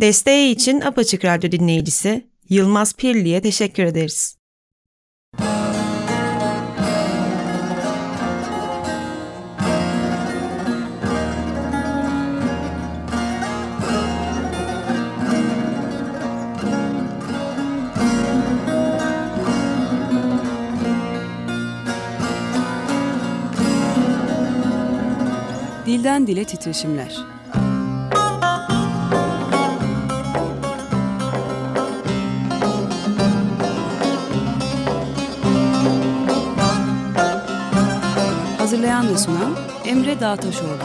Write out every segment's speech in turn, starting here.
Desteği için Apaçık Radyo dinleyicisi Yılmaz Pirli'ye teşekkür ederiz. Dilden Dile Titreşimler Hazırlayan ve sunan Emre Dağtaşoğlu.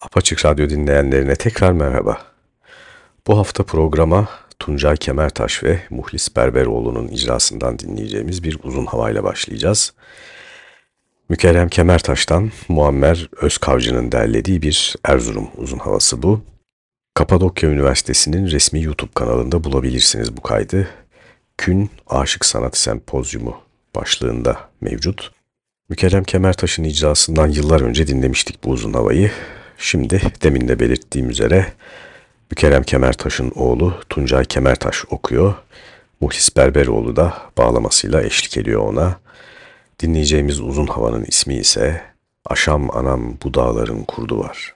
Apaçık Radyo dinleyenlerine tekrar merhaba. Bu hafta programa Tuncay Kemertaş ve Muhlis Berberoğlu'nun icrasından dinleyeceğimiz bir uzun havayla başlayacağız. Mükerrem Kemertaş'tan Muammer Özkavcı'nın derlediği bir Erzurum uzun havası bu. Kapadokya Üniversitesi'nin resmi YouTube kanalında bulabilirsiniz bu kaydı. Kün Aşık Sanat Sempozyumu başlığında mevcut. Mükerrem Kemertaş'ın icrasından yıllar önce dinlemiştik bu uzun havayı. Şimdi demin de belirttiğim üzere Mükerrem Kemertaş'ın oğlu Tuncay Kemertaş okuyor. Muhlis Berberoğlu da bağlamasıyla eşlik ediyor ona. Dinleyeceğimiz uzun havanın ismi ise Aşam Anam Bu Dağların Kurdu Var.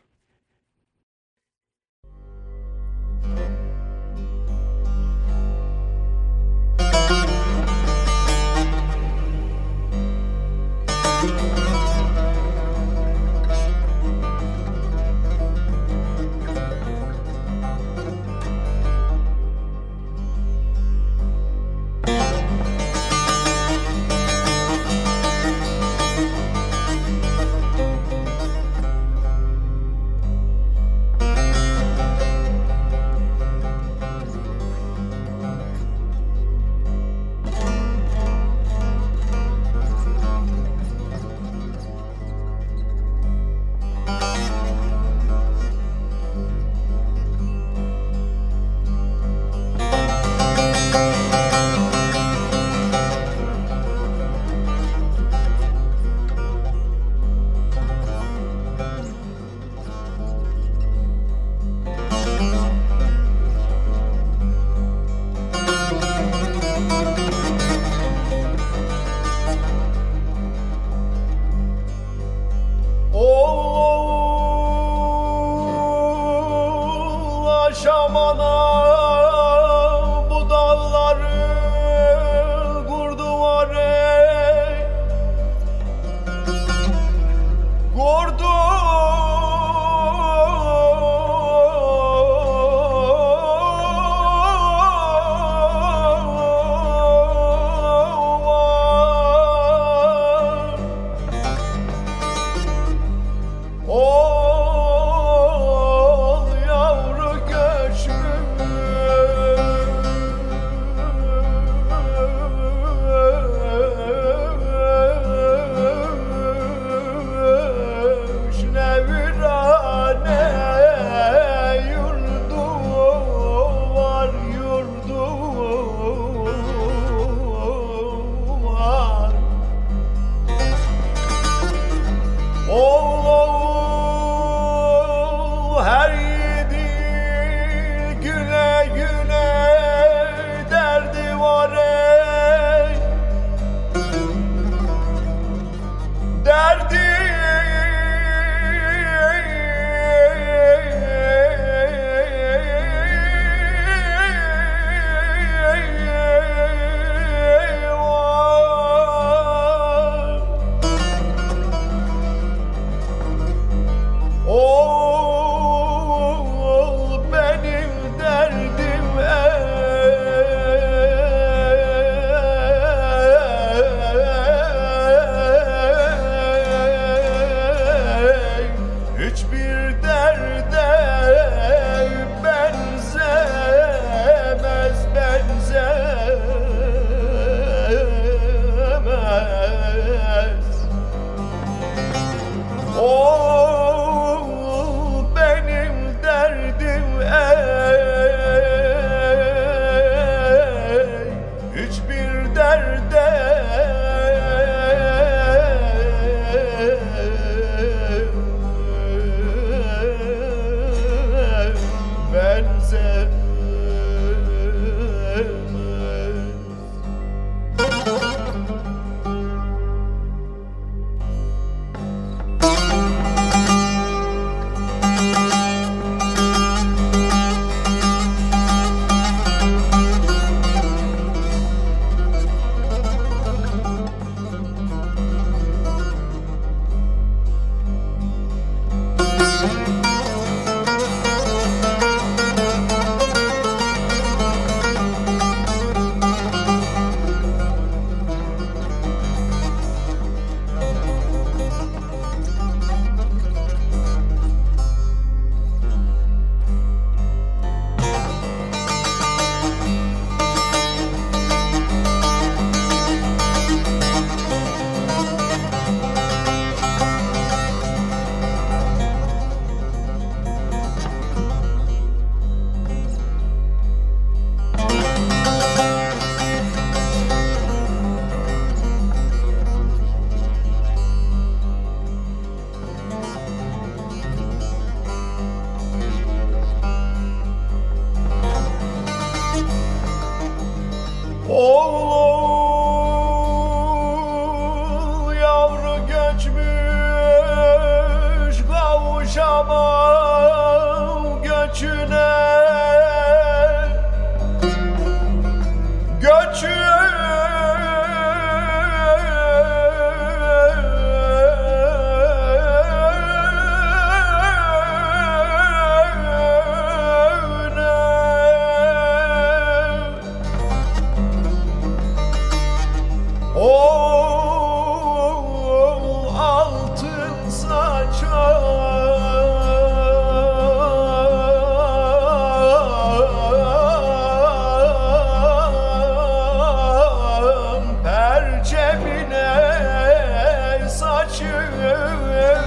saçına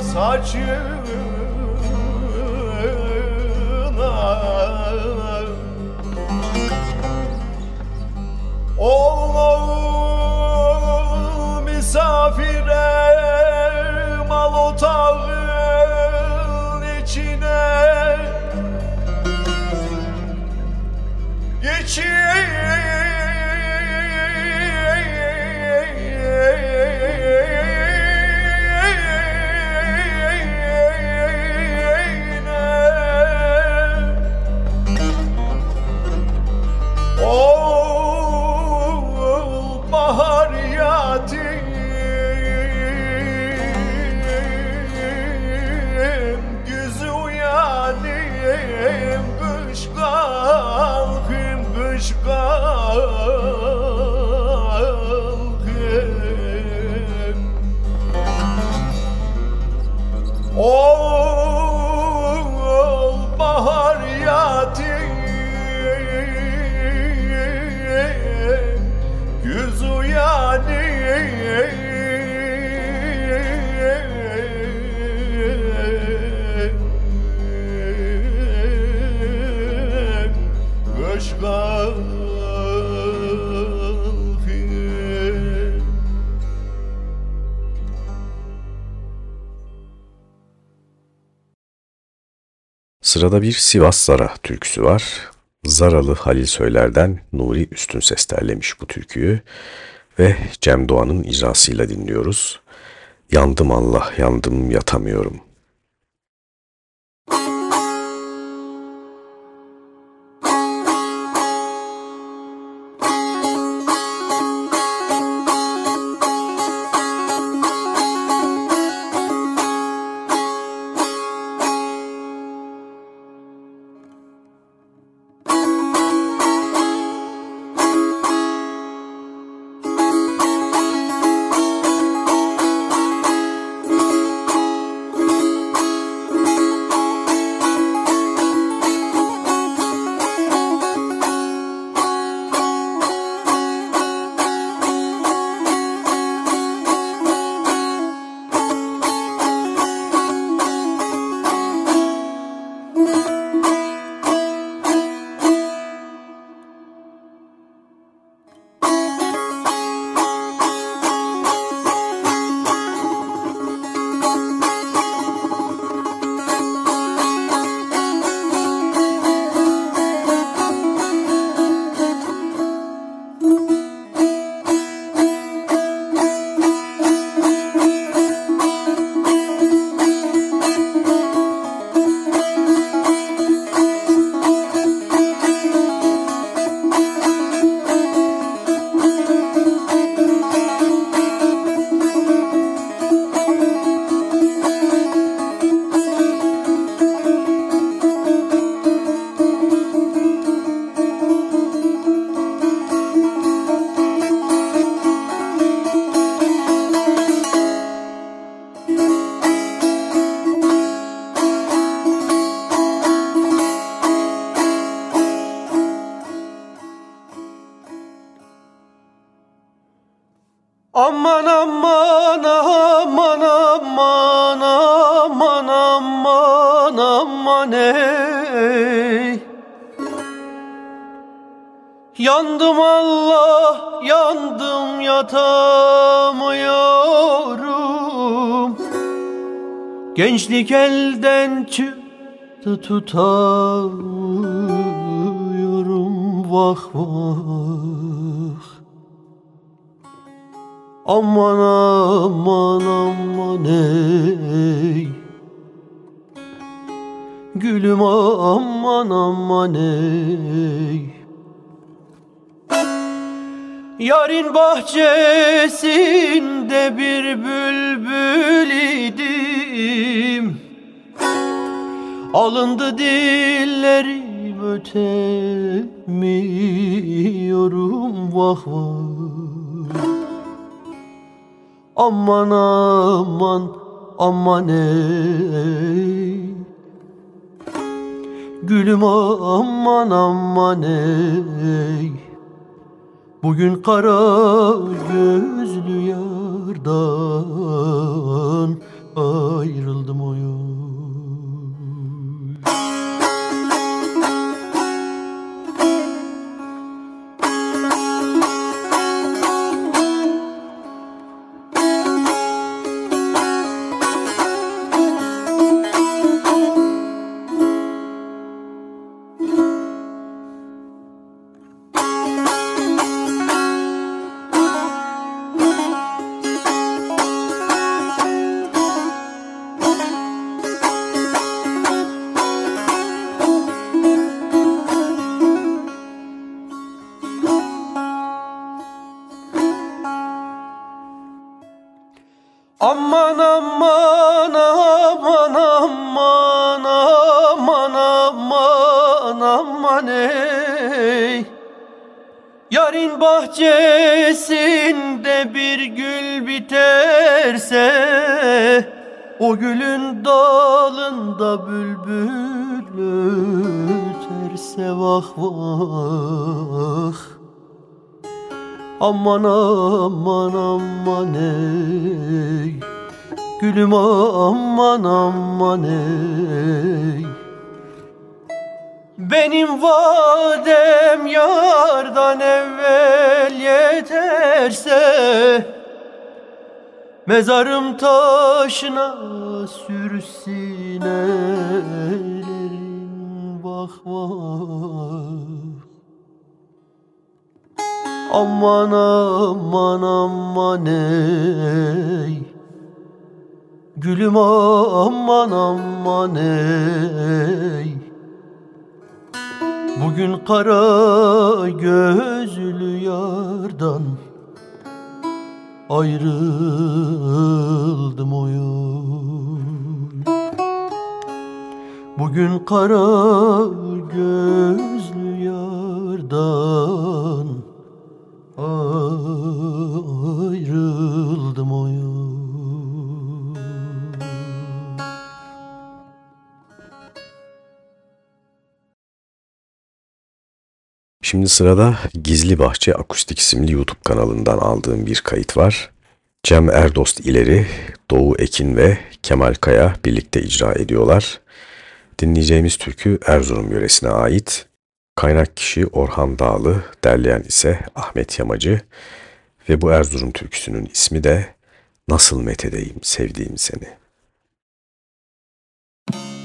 saçına. Olmaz Sırada bir Sivas Zara türküsü var. Zaralı Halil Söyler'den Nuri Üstün Ses derlemiş bu türküyü ve Cem Doğan'ın icrasıyla dinliyoruz. Yandım Allah, yandım yatamıyorum.'' Yandım Allah, yandım yatamıyorum Gençlik elden çıktı tutamıyorum vah vah Aman aman aman ey. Gülüm aman aman ey. Yarın bahçesinde bir bülbül idim. Alındı dillerim ötemiyorum vah vah Aman aman aman ey. Gülüm aman aman ey. Bugün kara gözlü yardan ayrıldım Bağ Aman aman aman ey. Gülüm aman aman ey. Benim vadem yardan evvel yeterse Mezarım taşına sürsin ellerin vah vah Aman aman aman ey. Gülüm aman aman ey. Bugün kara gözlü yardan ayrıldım oyun. Bugün kara gözlü yardan Şimdi sırada Gizli Bahçe Akustik isimli YouTube kanalından aldığım bir kayıt var. Cem Erdost ileri, Doğu Ekin ve Kemal Kaya birlikte icra ediyorlar. Dinleyeceğimiz türkü Erzurum yöresine ait. Kaynak kişi Orhan Dağlı, derleyen ise Ahmet Yamacı ve bu Erzurum türküsünün ismi de Nasıl Methedeyim Sevdiğim Seni. Nasıl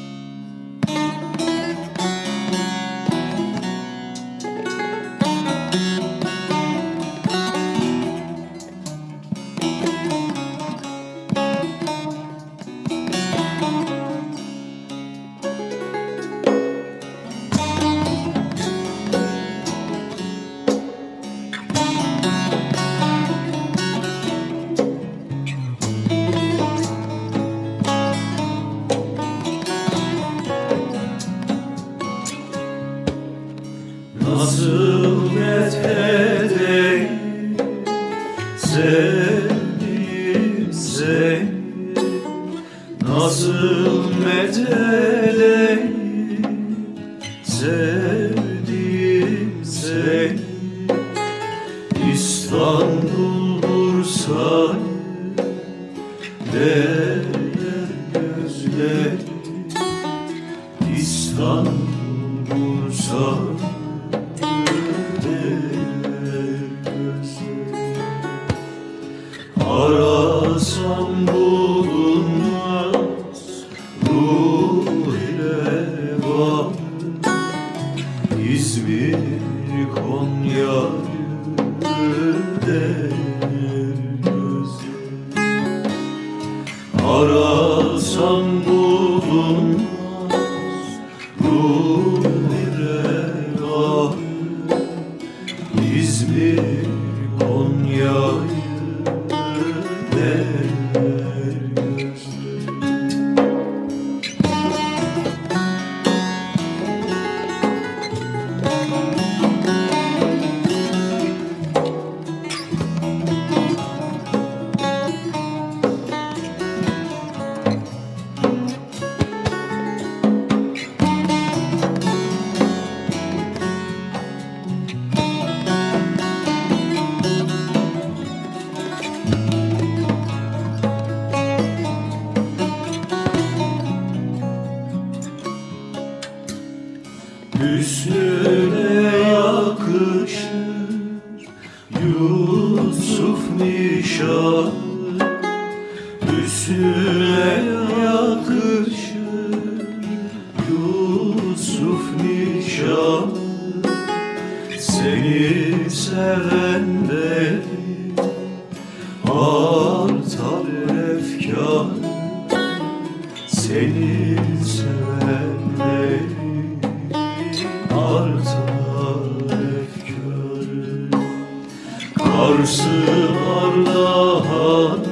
Ardahan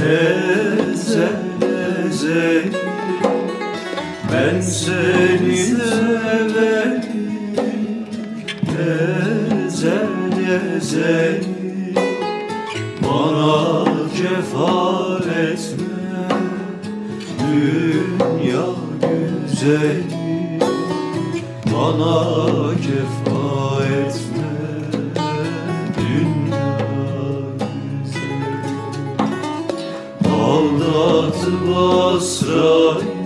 Ezel ezel Ben seni severim. Ezel ezel Bana cefa etme Dünya güzel Bana vossa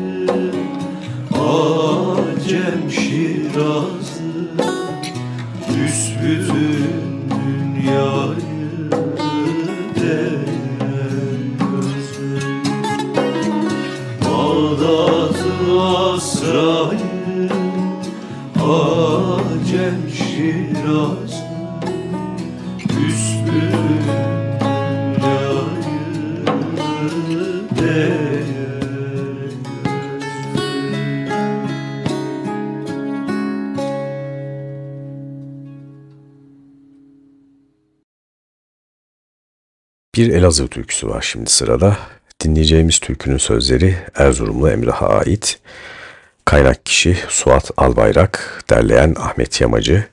Bir Elazığ türküsü var şimdi sırada. Dinleyeceğimiz türkünün sözleri Erzurumlu Emrah'a ait. Kaynak kişi Suat Albayrak, derleyen Ahmet Yamacı.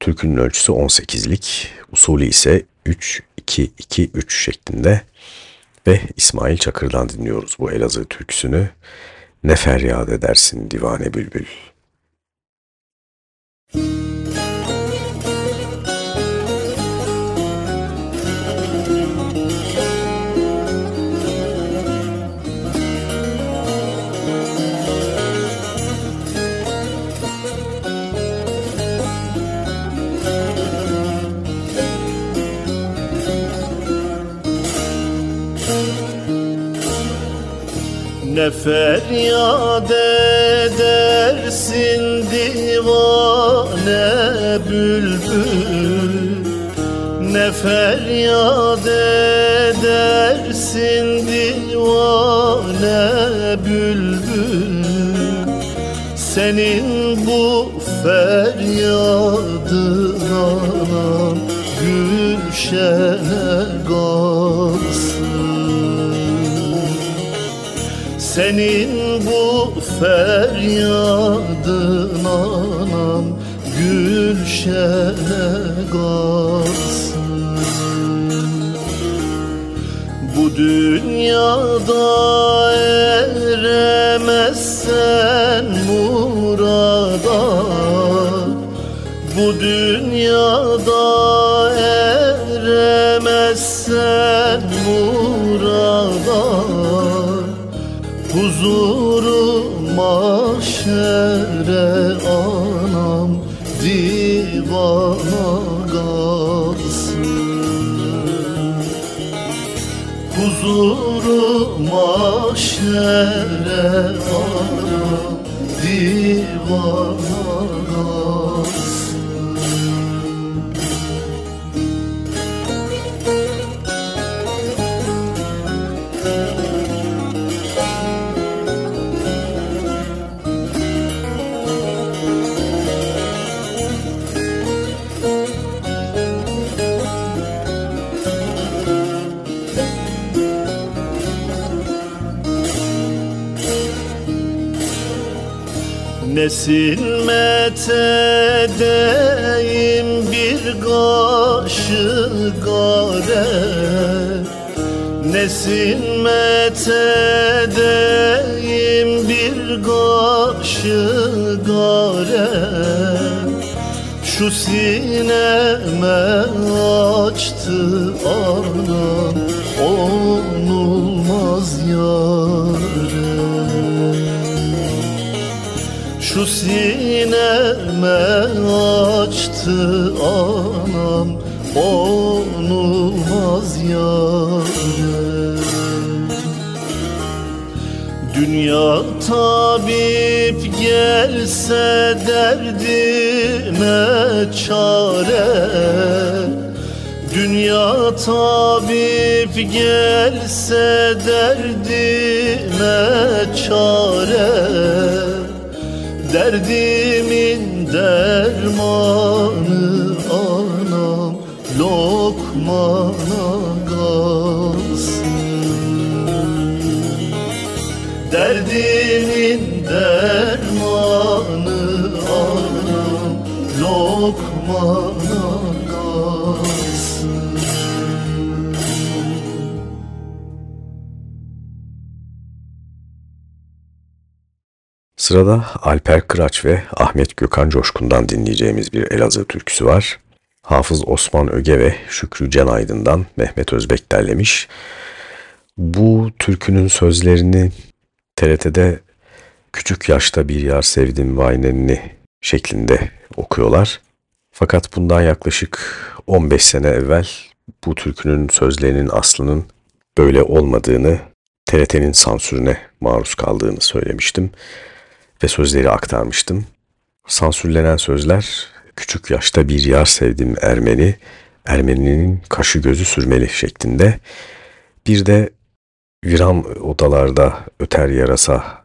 Türkünün ölçüsü 18'lik, usulü ise 3-2-2-3 şeklinde. Ve İsmail Çakır'dan dinliyoruz bu Elazığ türküsünü. Ne feryat edersin divane bülbül. Ne feryat edersin divane bülbül. Ne feryat edersin divane bülbül. Senin senin bu feryadın anam gülşene kalsın Bu dünyada eremezsen murada Bu dünyada mahşere Nesilmet edeyim bir kaşık gare. Nesilmet edeyim bir kaşık gare. Şu sineme açtı sineme açtı anam Onulmaz yâre Dünya tabip gelse derdime çare Dünya tabip gelse derdime çare Derdimin dermanı anam lokmana kalsın. Derdimin dermanı anam lokmana Sırada Alper Kıraç ve Ahmet Gökhan Coşkun'dan dinleyeceğimiz bir Elazığ türküsü var. Hafız Osman Öge ve Şükrü Can Aydın'dan Mehmet Özbek derlemiş. Bu türkünün sözlerini TRT'de küçük yaşta bir yar sevdim vaynenni şeklinde okuyorlar. Fakat bundan yaklaşık 15 sene evvel bu türkünün sözlerinin aslının böyle olmadığını, TRT'nin sansürüne maruz kaldığını söylemiştim ve sözleri aktarmıştım. Sansürlenen sözler küçük yaşta bir yar sevdim Ermeni, Ermeninin kaşı gözü sürmeli şeklinde. Bir de viran odalarda öter yarasa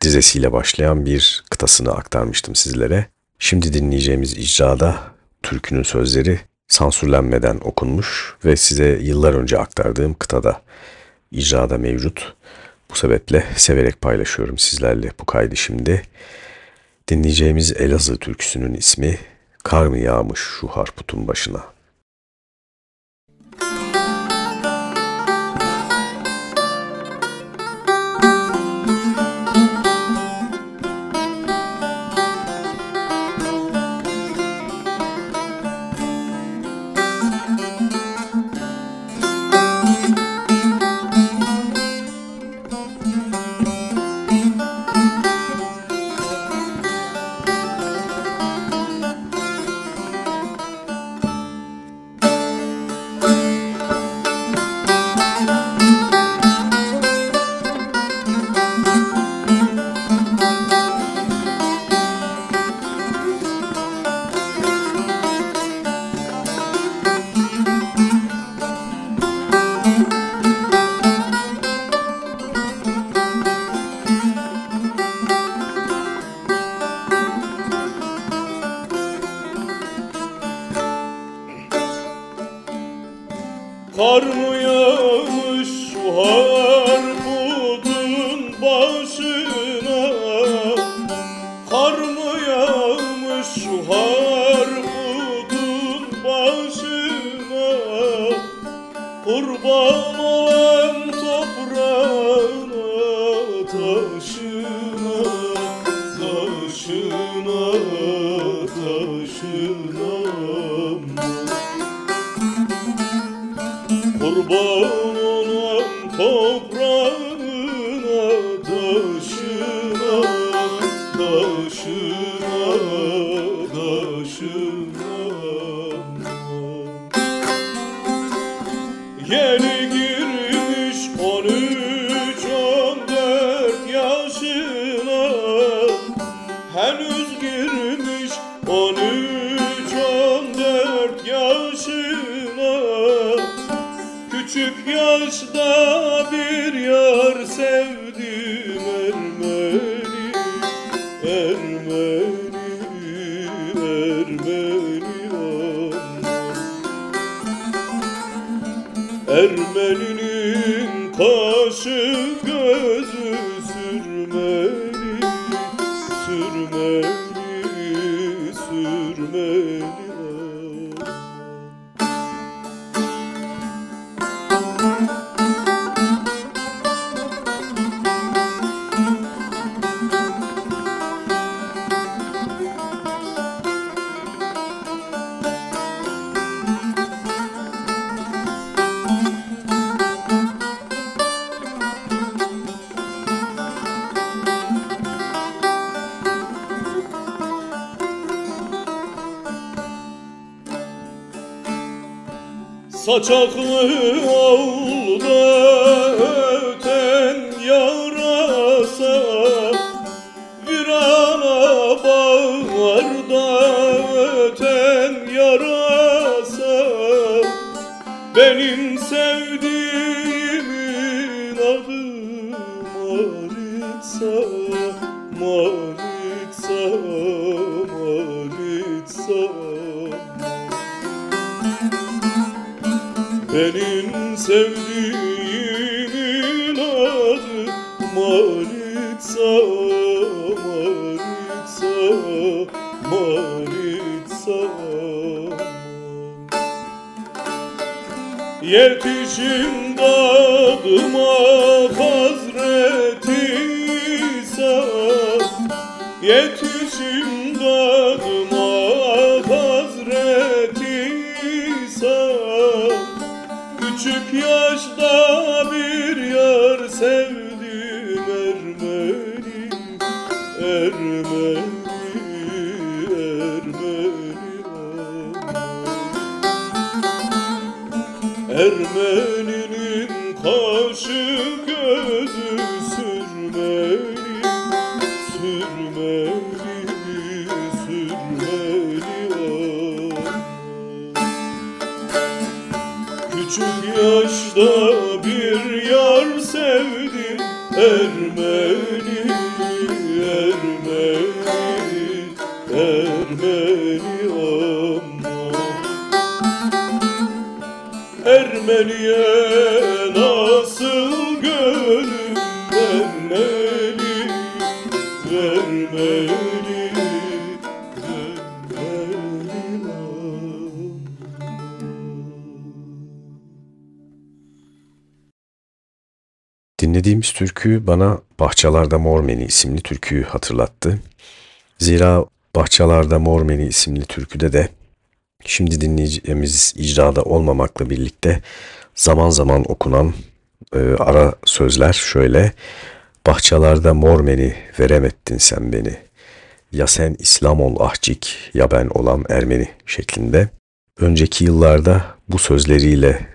dizesiyle başlayan bir kıtasını aktarmıştım sizlere. Şimdi dinleyeceğimiz icrada türkünün sözleri sansürlenmeden okunmuş ve size yıllar önce aktardığım kıtada icrada mevcut. Bu sebeple severek paylaşıyorum sizlerle bu kaydı şimdi. Dinleyeceğimiz Elazığ türküsünün ismi Kar mı yağmış şu harputun başına? Oldu kaşı gözü sürmeli Sürmeli, sürmeli aman. Küçük yaşta bir yar sevdim Ermeni, Ermeni, Ermeni aman Ermeniye türkü bana Bahçalarda Mormeni isimli türküyü hatırlattı. Zira Bahçalarda Mormeni isimli türküde de şimdi dinleyeceğimiz icrada olmamakla birlikte zaman zaman okunan e, ara sözler şöyle. Bahçalarda mormeni veremettin sen beni. Ya sen İslam ol ahcik ya ben olam Ermeni şeklinde. Önceki yıllarda bu sözleriyle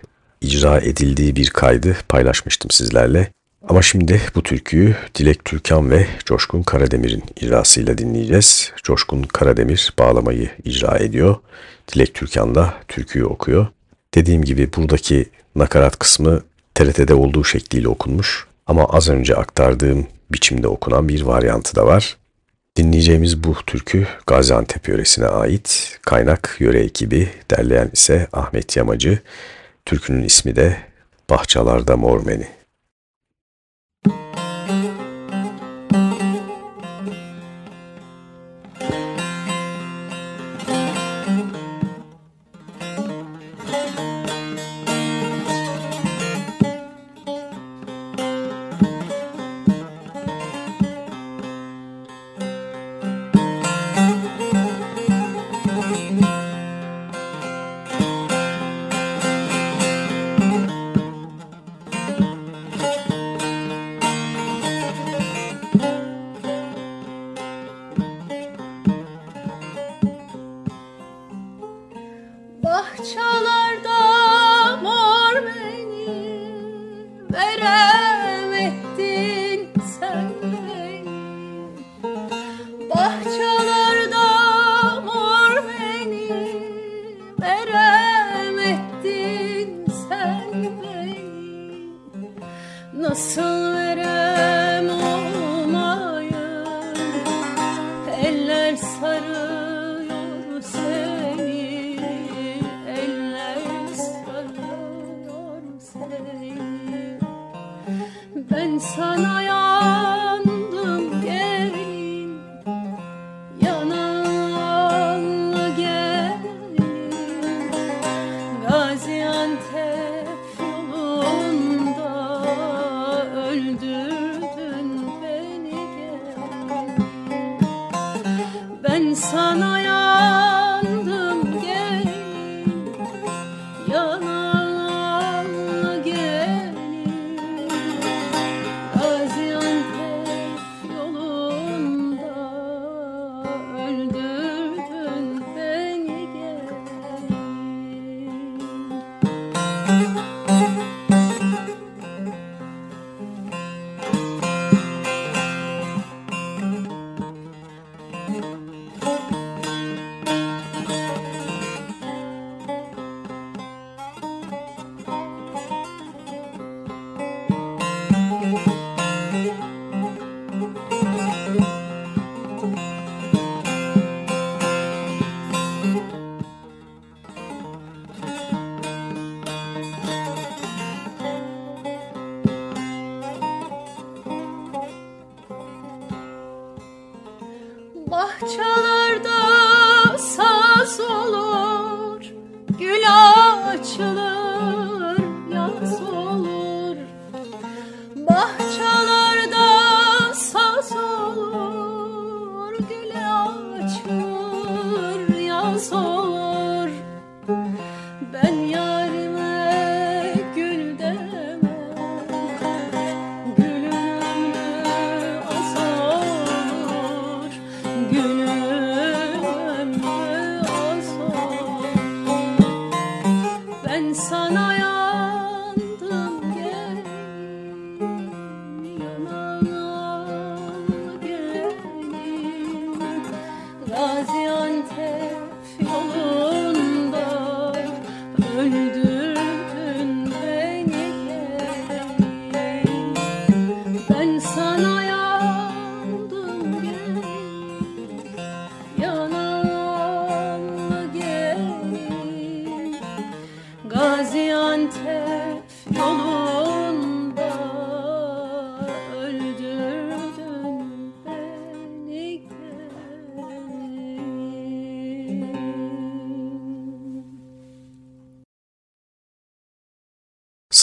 icra edildiği bir kaydı paylaşmıştım sizlerle. Ama şimdi bu türküyü Dilek Türkan ve Coşkun Karademir'in icrasıyla dinleyeceğiz. Coşkun Karademir bağlamayı icra ediyor. Dilek Türkan da türküyü okuyor. Dediğim gibi buradaki nakarat kısmı TRT'de olduğu şekliyle okunmuş. Ama az önce aktardığım biçimde okunan bir varyantı da var. Dinleyeceğimiz bu türkü Gaziantep yöresine ait. Kaynak yöre ekibi, derleyen ise Ahmet Yamacı. Türkünün ismi de Bahçalarda Mormeni.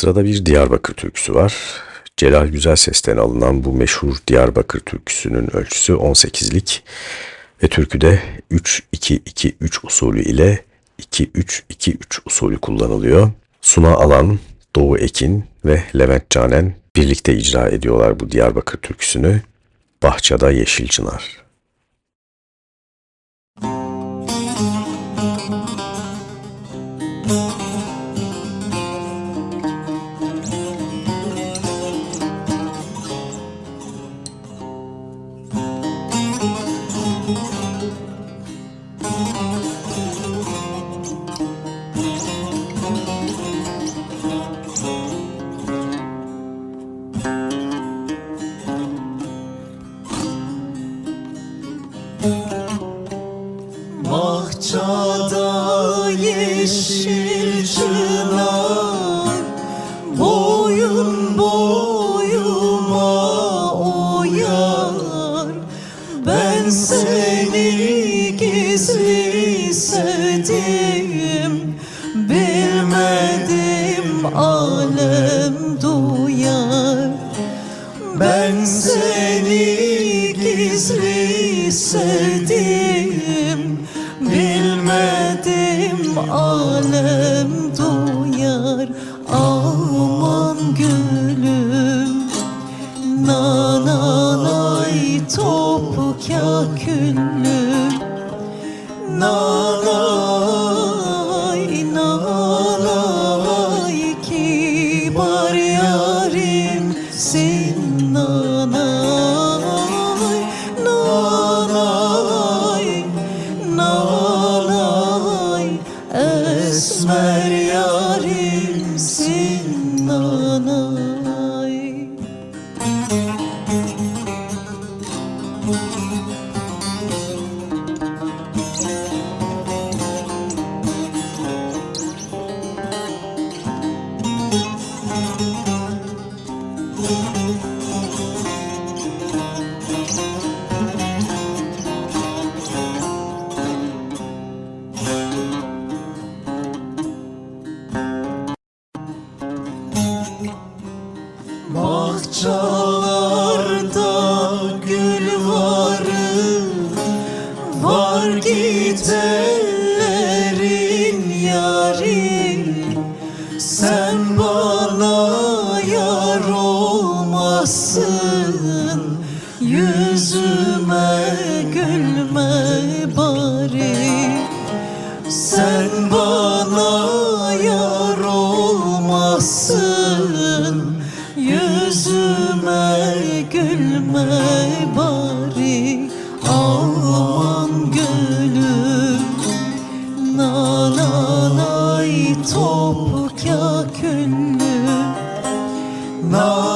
Sırada bir Diyarbakır türküsü var. Celal Güzel Ses'ten alınan bu meşhur Diyarbakır türküsünün ölçüsü 18'lik ve türküde 3-2-2-3 usulü ile 2-3-2-3 usulü kullanılıyor. Suna Alan, Doğu Ekin ve Levent Canen birlikte icra ediyorlar bu Diyarbakır türküsünü. Bahçada Yeşil Çınar. No.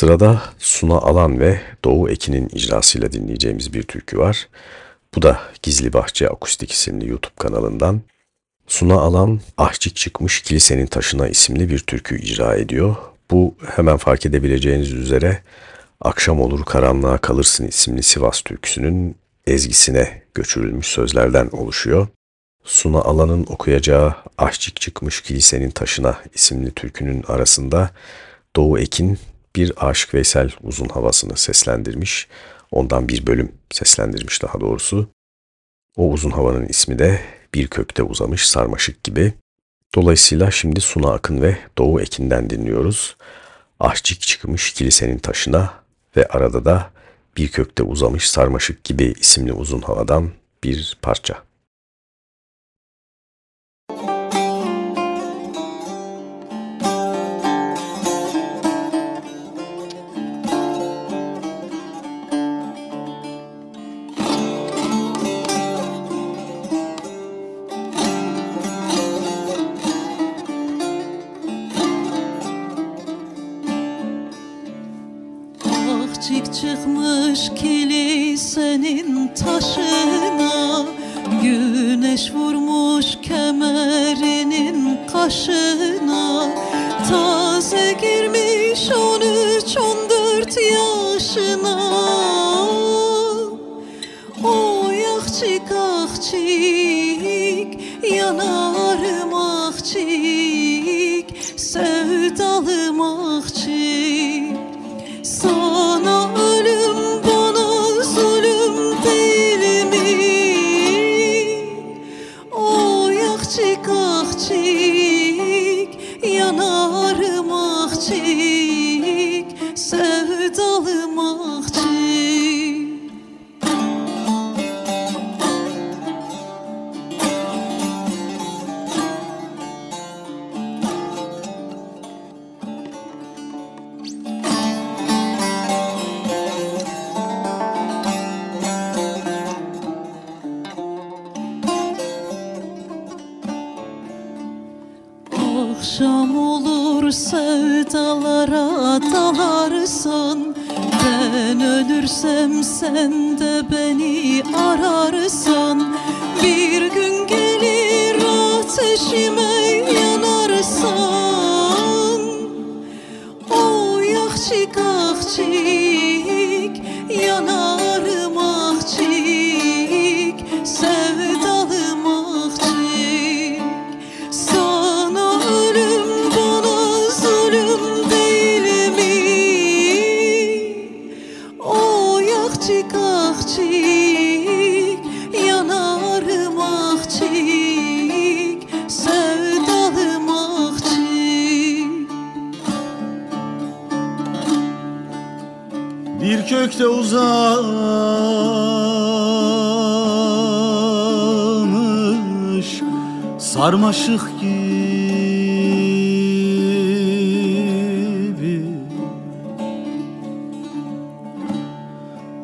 Sırada Suna Alan ve Doğu Ekin'in icrasıyla dinleyeceğimiz bir türkü var. Bu da Gizli Bahçe Akustik isimli YouTube kanalından. Suna Alan, Ahçık Çıkmış Kilisenin Taşına isimli bir türkü icra ediyor. Bu hemen fark edebileceğiniz üzere Akşam Olur Karanlığa Kalırsın isimli Sivas türküsünün ezgisine göçürülmüş sözlerden oluşuyor. Suna Alan'ın okuyacağı Ahçık Çıkmış Kilisenin Taşına isimli türkünün arasında Doğu Ekin bir Aşık Veysel uzun havasını seslendirmiş. Ondan bir bölüm seslendirmiş daha doğrusu. O uzun havanın ismi de Bir Kökte Uzamış Sarmaşık gibi. Dolayısıyla şimdi Suna Akın ve Doğu Ekin'den dinliyoruz. Ahçık çıkmış kilisenin taşına ve arada da Bir Kökte Uzamış Sarmaşık gibi isimli uzun havadan bir parça.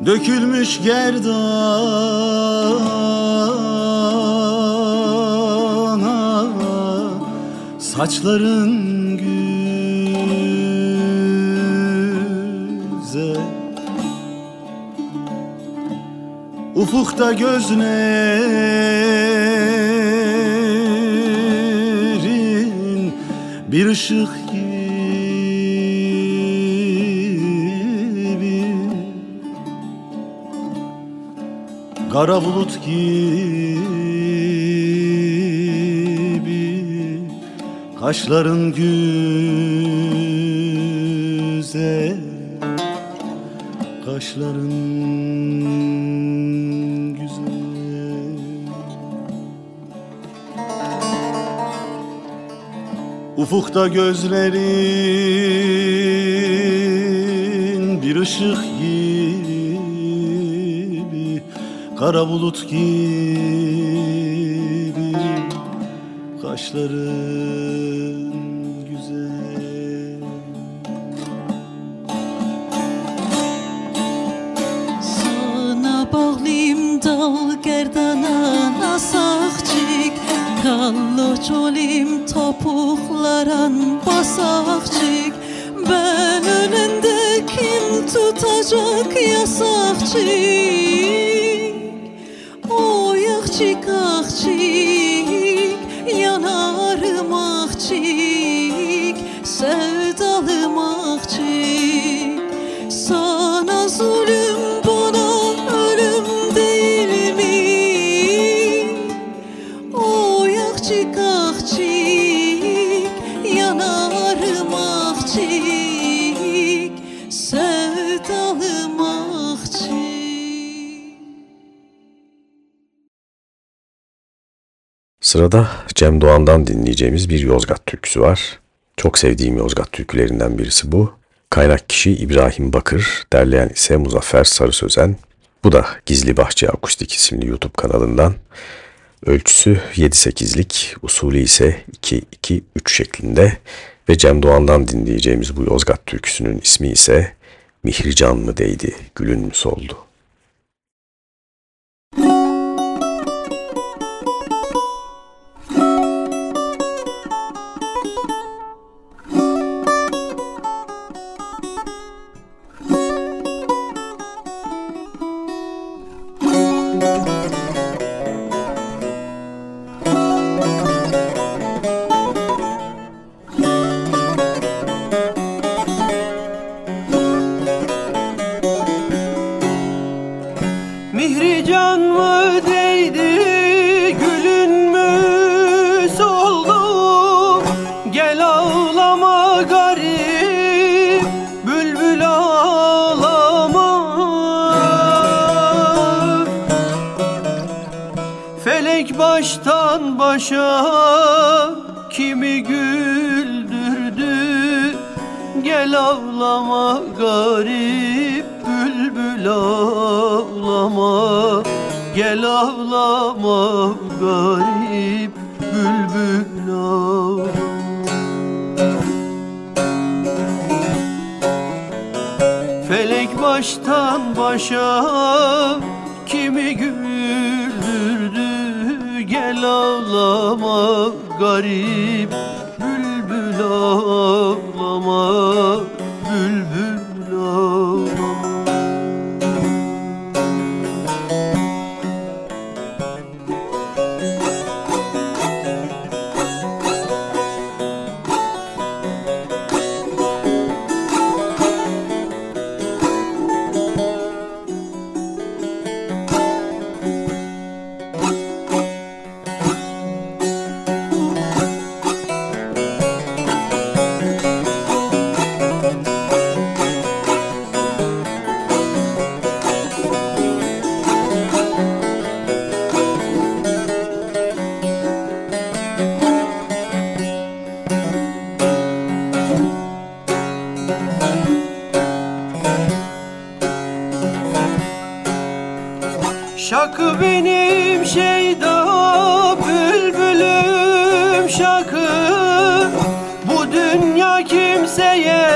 Dökülmüş gerdana Saçların güzel Ufukta gözlerin bir ışık Kara bulut gibi Kaşların güzel Kaşların güzel Ufukta gözlerin bir ışık Kara bulut gibi Kaşların güzel Sana bağlıyım dal gerdana nasakçık Kalloç olayım topuklaran basakçık Ben ölende tutacak yasakçık Sırada Cem Doğan'dan dinleyeceğimiz bir Yozgat türküsü var. Çok sevdiğim Yozgat türkülerinden birisi bu. Kaynak kişi İbrahim Bakır, derleyen ise Muzaffer Sarı Sözen. Bu da Gizli Bahçe Akustik isimli YouTube kanalından. Ölçüsü 7-8'lik, usulü ise 2-2-3 şeklinde ve Cem Doğan'dan dinleyeceğimiz bu Yozgat türküsünün ismi ise Mihrican mı değdi, gülün mü soldu? Benim şeyda bülbülüm şakı. Bu dünya kimseye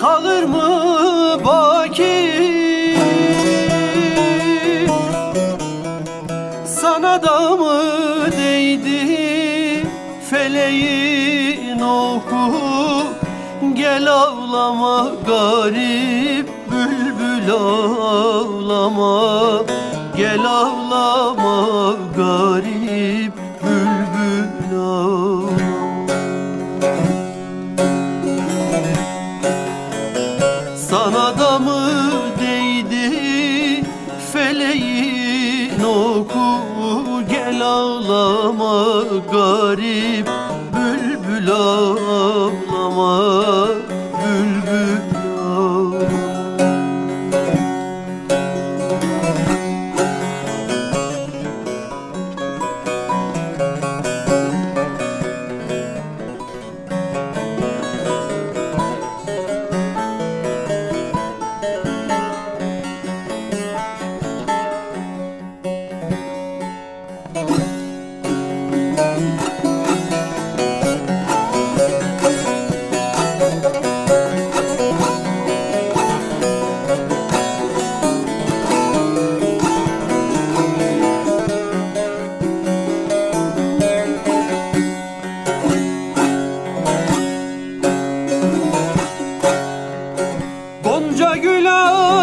kalır mı baki? Sana da mı değdi feleğin oku Gel ağlama garip bülbül ağlama Gel ağlama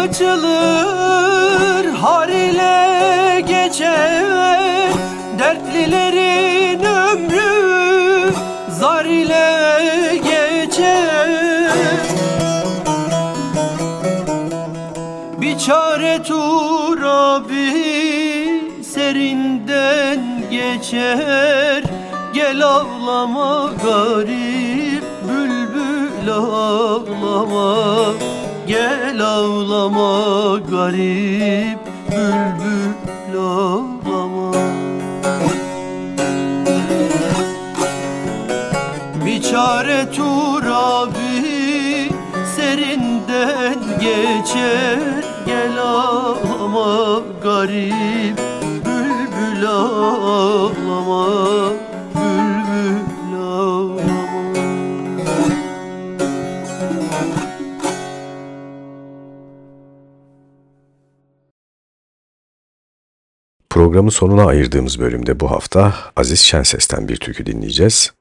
açılır har ile geçer. Dertlilerin ömrü zar ile geçer. Bir çare turabi serinden geçer. Gel ağlama garip bülbül ağlama. Gel ağlama garip bülbül ağlama Bir çare turabi serinden geçer. Gel ağlama garip bülbül ağlama Programın sonuna ayırdığımız bölümde bu hafta Aziz Şenses'ten bir türkü dinleyeceğiz.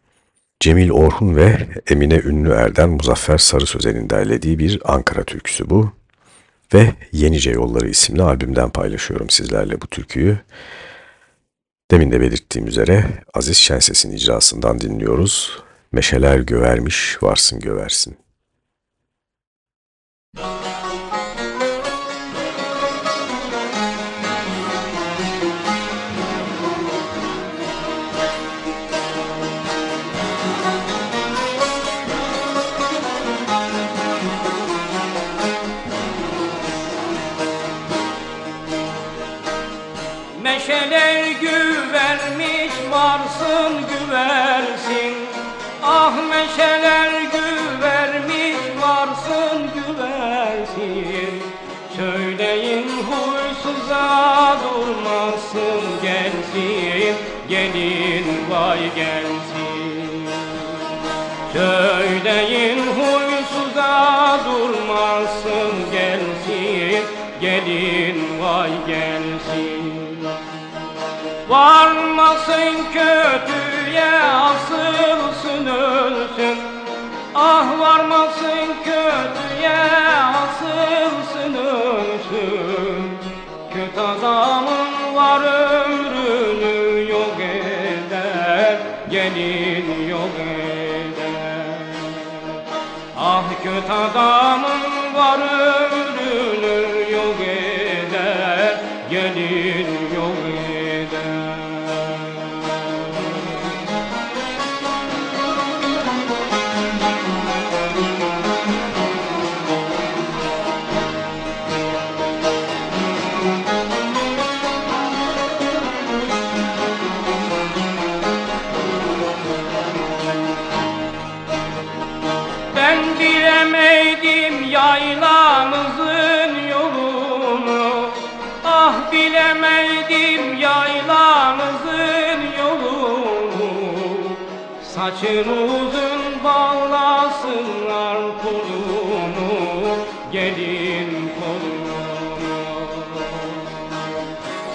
Cemil Orhun ve Emine Ünlü Erden Muzaffer Sarı Sözen'in derlediği bir Ankara türküsü bu. Ve Yenice Yolları isimli albümden paylaşıyorum sizlerle bu türküyü. Demin de belirttiğim üzere Aziz Şenses'in icrasından dinliyoruz. Meşeler gövermiş, varsın göversin. Meşeler güvermiş varsın güversin. Ah meşeler güvermiş varsın güversin. Söyleyin huysuza durmasın gelsin. Gelin vay gelsin. Söyleyin huysuza durmasın gelsin. Gelin vay gelsin Varmasın kötüye asılsın ölsün. Ah varmasın kötüye asılsın ölsün. Kötü adamın var ömrünü yok eder Gelin yok eder. Ah kötü adamın var ömrünü yaylamızın yolunu. Ah bilemedim yaylamızın yolunu. Saçın uzun bağlasınlar kolunu. Gelin kolunu.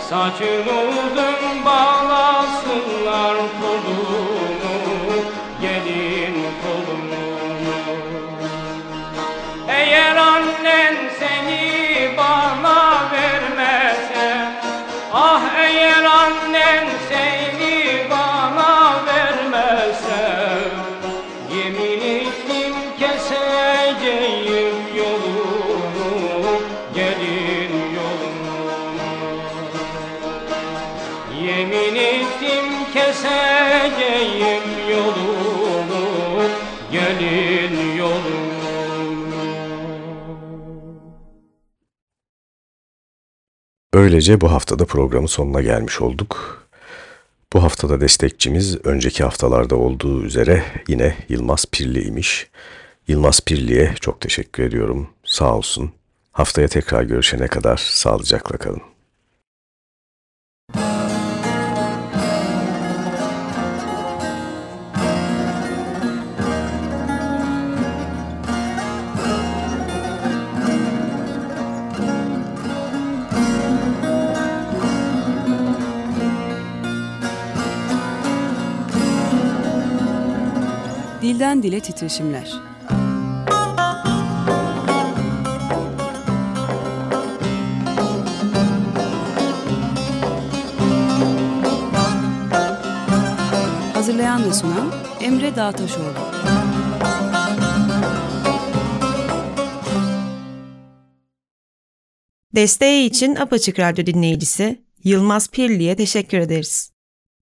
Saçın uzun bağlasınlar kolunu Böylece bu haftada programın sonuna gelmiş olduk. Bu haftada destekçimiz önceki haftalarda olduğu üzere yine Yılmaz Pirli'ymiş. Yılmaz Pirli'ye çok teşekkür ediyorum. Sağ olsun. Haftaya tekrar görüşene kadar sağlıcakla kalın. Dilden dile titreşimler. Hazırlayan ve sunan Emre Dağtaşoğlu. Desteği için Apaçık Radyo dinleyicisi Yılmaz Pirli'ye teşekkür ederiz.